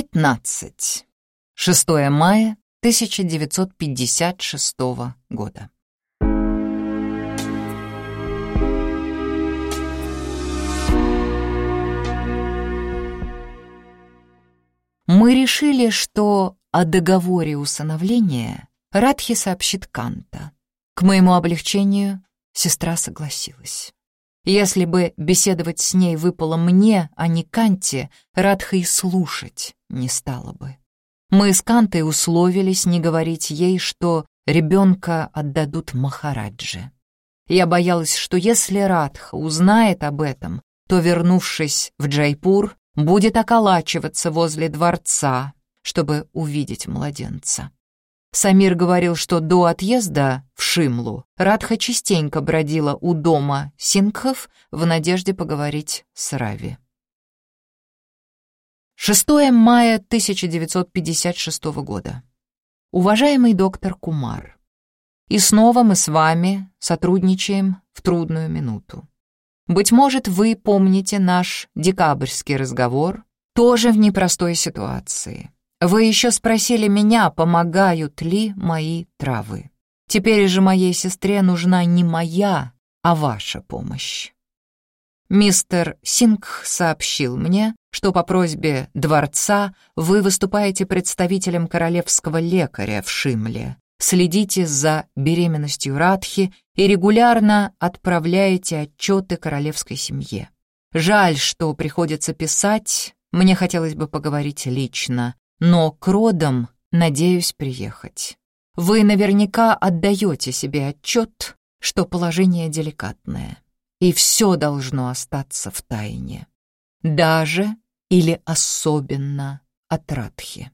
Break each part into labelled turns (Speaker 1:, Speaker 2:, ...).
Speaker 1: 15. 6 мая 1956 года. Мы решили, что о договоре усыновления Радхи сообщит Канта. К моему облегчению сестра согласилась. Если бы беседовать с ней выпало мне, а не Канте, Радха и слушать не стала бы. Мы с Кантой условились не говорить ей, что ребенка отдадут Махараджи. Я боялась, что если Радха узнает об этом, то, вернувшись в Джайпур, будет околачиваться возле дворца, чтобы увидеть младенца. Самир говорил, что до отъезда в Шимлу Радха частенько бродила у дома Сингхов в надежде поговорить с Рави. 6 мая 1956 года. Уважаемый доктор Кумар, и снова мы с вами сотрудничаем в трудную минуту. Быть может, вы помните наш декабрьский разговор, тоже в непростой ситуации. Вы еще спросили меня, помогают ли мои травы. Теперь же моей сестре нужна не моя, а ваша помощь. Мистер Сингх сообщил мне, что по просьбе дворца вы выступаете представителем королевского лекаря в Шимле, следите за беременностью Радхи и регулярно отправляете отчеты королевской семье. Жаль, что приходится писать, мне хотелось бы поговорить лично, но к родам надеюсь приехать. Вы наверняка отдаете себе отчет, что положение деликатное, и все должно остаться в тайне. Даже или особенно от Радхи.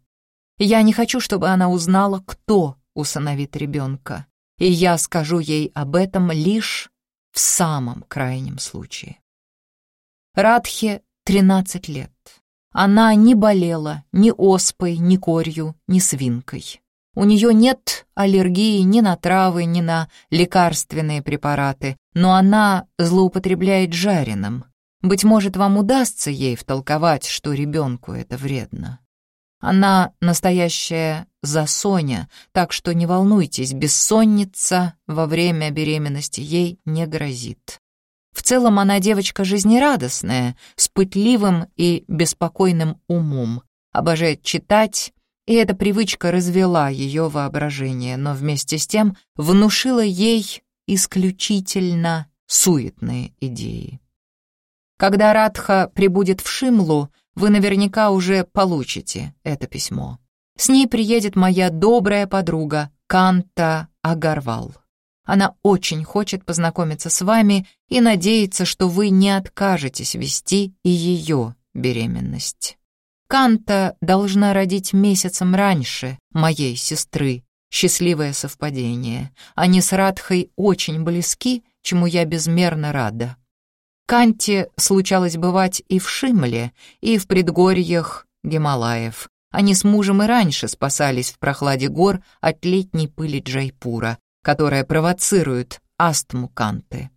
Speaker 1: Я не хочу, чтобы она узнала, кто усыновит ребенка, и я скажу ей об этом лишь в самом крайнем случае. Радхе 13 лет. Она не болела ни оспой, ни корью, ни свинкой. У нее нет аллергии ни на травы, ни на лекарственные препараты, но она злоупотребляет жареным. Быть может, вам удастся ей втолковать, что ребенку это вредно. Она настоящая засоня, так что не волнуйтесь, бессонница во время беременности ей не грозит. В целом она девочка жизнерадостная, с пытливым и беспокойным умом, обожает читать, и эта привычка развела ее воображение, но вместе с тем внушила ей исключительно суетные идеи. Когда Радха прибудет в Шимлу, вы наверняка уже получите это письмо. С ней приедет моя добрая подруга Канта Агарвал. Она очень хочет познакомиться с вами и надеется, что вы не откажетесь вести и ее беременность. Канта должна родить месяцем раньше моей сестры. Счастливое совпадение. Они с Радхой очень близки, чему я безмерно рада. Канте случалось бывать и в Шимле, и в предгорьях Гималаев. Они с мужем и раньше спасались в прохладе гор от летней пыли Джайпура, которая провоцирует астму Канты.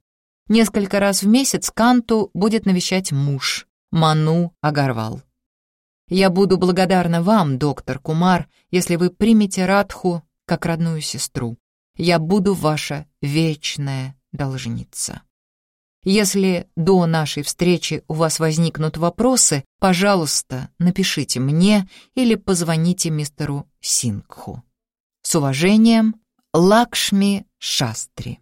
Speaker 1: Несколько раз в месяц Канту будет навещать муж, Ману Агарвал. Я буду благодарна вам, доктор Кумар, если вы примете Радху как родную сестру. Я буду ваша вечная должница. Если до нашей встречи у вас возникнут вопросы, пожалуйста, напишите мне или позвоните мистеру Сингху. С уважением, Лакшми Шастри.